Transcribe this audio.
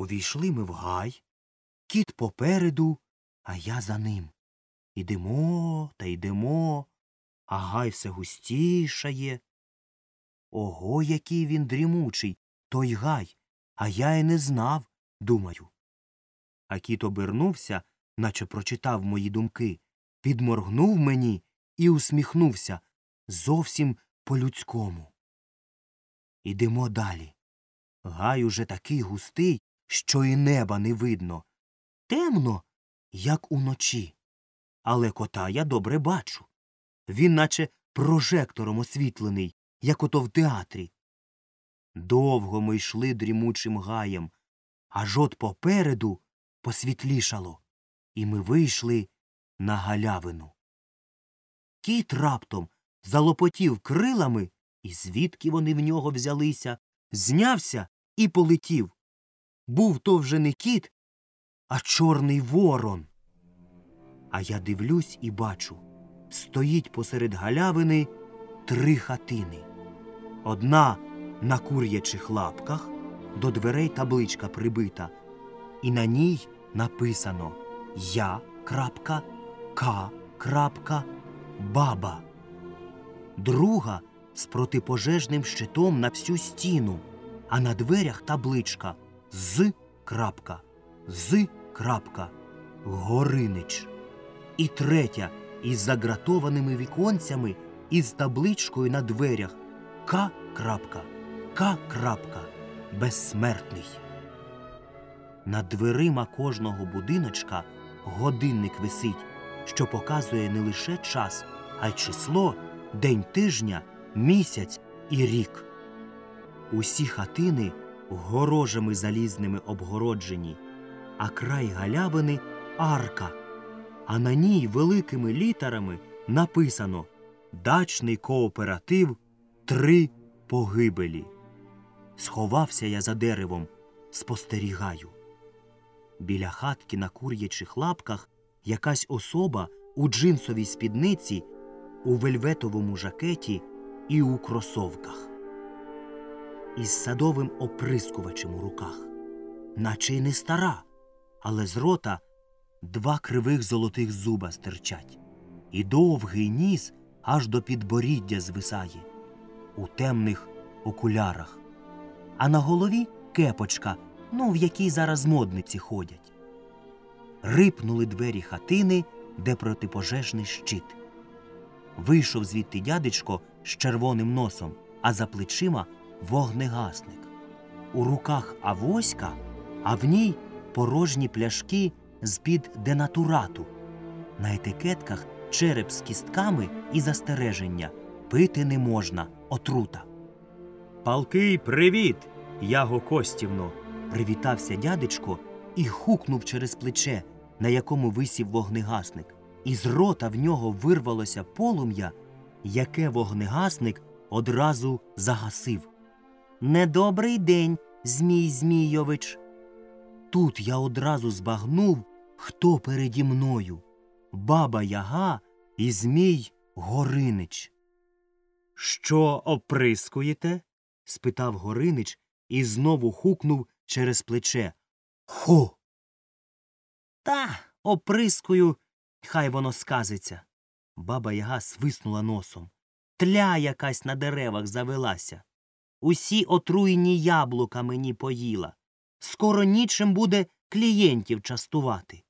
Увійшли ми в гай, кіт попереду, а я за ним. Ідемо та йдемо, а гай все густішає. Ого, який він дрімучий, той гай, а я й не знав, думаю. А кіт обернувся, наче прочитав мої думки, підморгнув мені і усміхнувся зовсім по-людському. Ідемо далі. Гай уже такий густий, що і неба не видно. Темно, як уночі. Але кота я добре бачу. Він наче прожектором освітлений, як ото в театрі. Довго ми йшли дрімучим гаєм, аж от попереду посвітлішало, і ми вийшли на галявину. Кіт раптом залопотів крилами, і звідки вони в нього взялися, знявся і полетів. Був то вже не кіт, а чорний ворон. А я дивлюсь і бачу стоїть посеред галявини три хатини. Одна на кур'ячих лапках, до дверей табличка прибита, і на ній написано Я. крапка, К. крапка, Баба. Друга з протипожежним щитом на всю стіну, а на дверях табличка З. крапка, З. крапка, Горинич. І третя із загратованими віконцями і з табличкою на дверях К. крапка, К. крапка, безсмертний. Над дверима кожного будиночка годинник висить, що показує не лише час, а й число, день тижня, місяць і рік. Усі хатини горожами залізними обгороджені, а край галявини арка, а на ній великими літерами написано Дачний кооператив три погибелі. Сховався я за деревом, спостерігаю. Біля хатки на кур'ячих лапках якась особа у джинсовій спідниці, у вельветовому жакеті і у кросовках. Із садовим оприскувачем у руках, наче й не стара, але з рота два кривих золотих зуба стирчать, і довгий ніс аж до підборіддя звисає, у темних окулярах, а на голові кепочка, ну в якій зараз модниці ходять. Рипнули двері хатини, де протипожежний щит. Вийшов звідти дядечко з червоним носом, а за плечима вогнегасник. У руках авоська, а в ній порожні пляшки з-під денатурату. На етикетках череп з кістками і застереження пити не можна, отрута. Палкий привіт, Яго Костівно. Привітався дядечко і хукнув через плече, на якому висів вогнегасник. Із рота в нього вирвалося полум'я, яке вогнегасник одразу загасив. Недобрий день, Змій Змійович. Тут я одразу збагнув, хто переді мною баба Яга і Змій Горинич. Що оприскуєте? спитав Горинич і знову хукнув через плече. Хо. Та оприскую, хай воно сказиться. Баба Яга свиснула носом. Тля якась на деревах завелася. Усі отруєні яблука мені поїла. Скоро нічим буде клієнтів частувати.